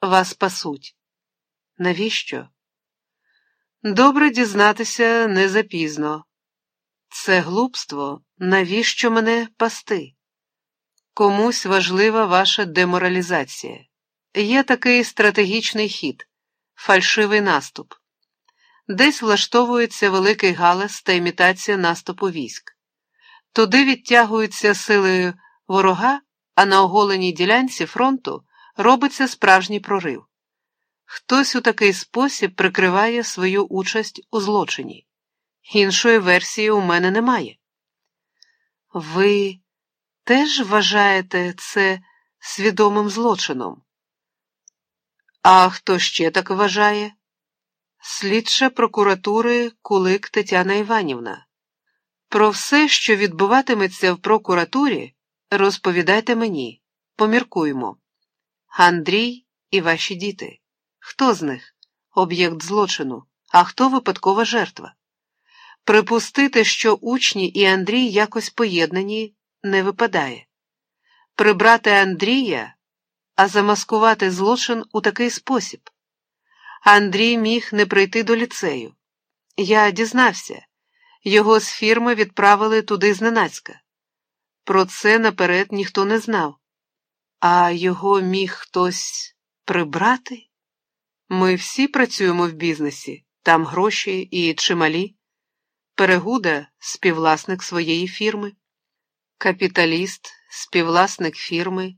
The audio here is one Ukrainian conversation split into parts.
вас пасуть. Навіщо? Добре дізнатися не запізно. Це глупство, навіщо мене пасти? Комусь важлива ваша деморалізація. Є такий стратегічний хід, фальшивий наступ. Десь влаштовується великий галас та імітація наступу військ. Туди відтягуються сили ворога, а на оголеній ділянці фронту робиться справжній прорив. Хтось у такий спосіб прикриває свою участь у злочині. Іншої версії у мене немає. Ви теж вважаєте це свідомим злочином? А хто ще так вважає? Слідча прокуратури Кулик Тетяна Іванівна. Про все, що відбуватиметься в прокуратурі, розповідайте мені, поміркуймо. Андрій і ваші діти. Хто з них об'єкт злочину, а хто випадкова жертва? Припустити, що учні і Андрій якось поєднані, не випадає. Прибрати Андрія, а замаскувати злочин у такий спосіб. Андрій міг не прийти до ліцею. Я дізнався, його з фірми відправили туди зненацька. Про це наперед ніхто не знав, а його міг хтось прибрати. Ми всі працюємо в бізнесі, там гроші і чималі. Перегуда співвласник своєї фірми, капіталіст, співвласник фірми,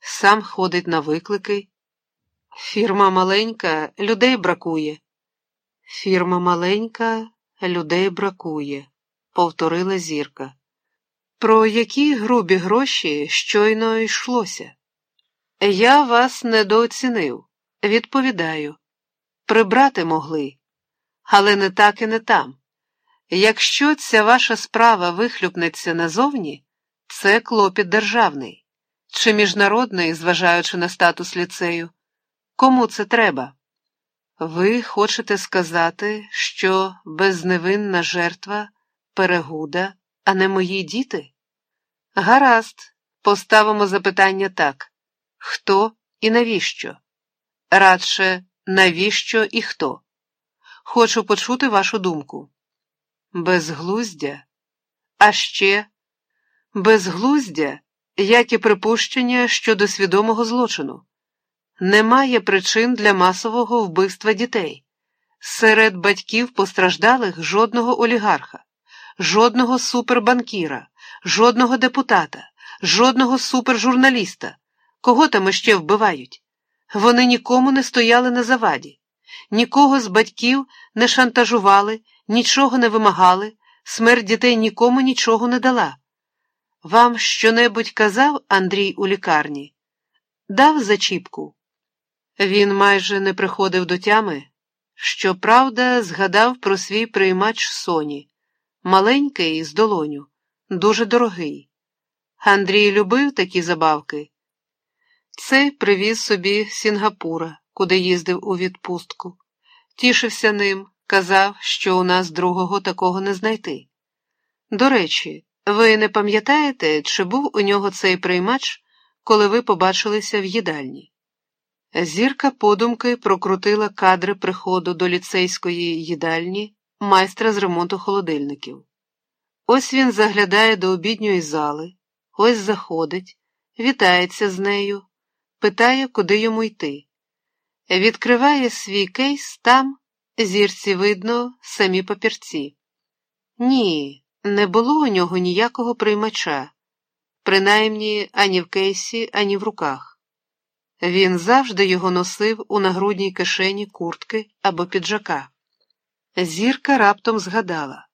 сам ходить на виклики. Фірма маленька, людей бракує. Фірма маленька, людей бракує, повторила зірка. Про які грубі гроші щойно йшлося? Я вас недооцінив. Відповідаю, прибрати могли, але не так і не там. Якщо ця ваша справа вихлюпнеться назовні, це клопіт державний чи міжнародний, зважаючи на статус ліцею. Кому це треба? Ви хочете сказати, що безневинна жертва перегуда, а не мої діти? Гаразд, поставимо запитання так хто і навіщо? Радше, навіщо і хто? Хочу почути вашу думку. Безглуздя, а ще безглуздя, як і припущення щодо свідомого злочину. Немає причин для масового вбивства дітей. Серед батьків постраждалих жодного олігарха, жодного супербанкіра, жодного депутата, жодного супержурналіста. Кого там іще вбивають? Вони нікому не стояли на заваді, нікого з батьків не шантажували, нічого не вимагали, смерть дітей нікому нічого не дала. Вам щонебудь казав Андрій у лікарні? Дав зачіпку? Він майже не приходив до тями. Щоправда, згадав про свій приймач Соні, маленький з долоню, дуже дорогий. Андрій любив такі забавки. Цей привіз собі Сінгапура, куди їздив у відпустку. Тішився ним, казав, що у нас другого такого не знайти. До речі, ви не пам'ятаєте, чи був у нього цей приймач, коли ви побачилися в їдальні? Зірка подумки прокрутила кадри приходу до ліцейської їдальні майстра з ремонту холодильників. Ось він заглядає до обідньої зали, ось заходить, вітається з нею питає, куди йому йти. Відкриває свій кейс там, зірці видно, самі папірці. Ні, не було у нього ніякого приймача, принаймні ані в кейсі, ані в руках. Він завжди його носив у нагрудній кишені куртки або піджака. Зірка раптом згадала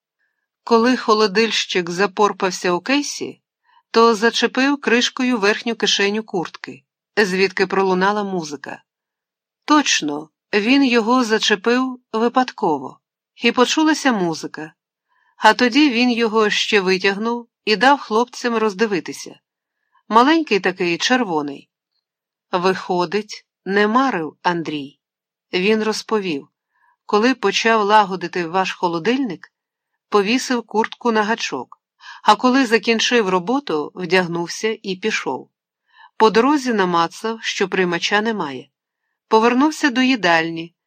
коли холодильщик запорпався у кейсі, то зачепив кришкою верхню кишеню куртки звідки пролунала музика. Точно, він його зачепив випадково, і почулася музика, а тоді він його ще витягнув і дав хлопцям роздивитися. Маленький такий червоний. Виходить, не марив Андрій. Він розповів, коли почав лагодити ваш холодильник, повісив куртку на гачок, а коли закінчив роботу, вдягнувся і пішов. По дорозі намацав, що приймача немає. повернувся до їдальні,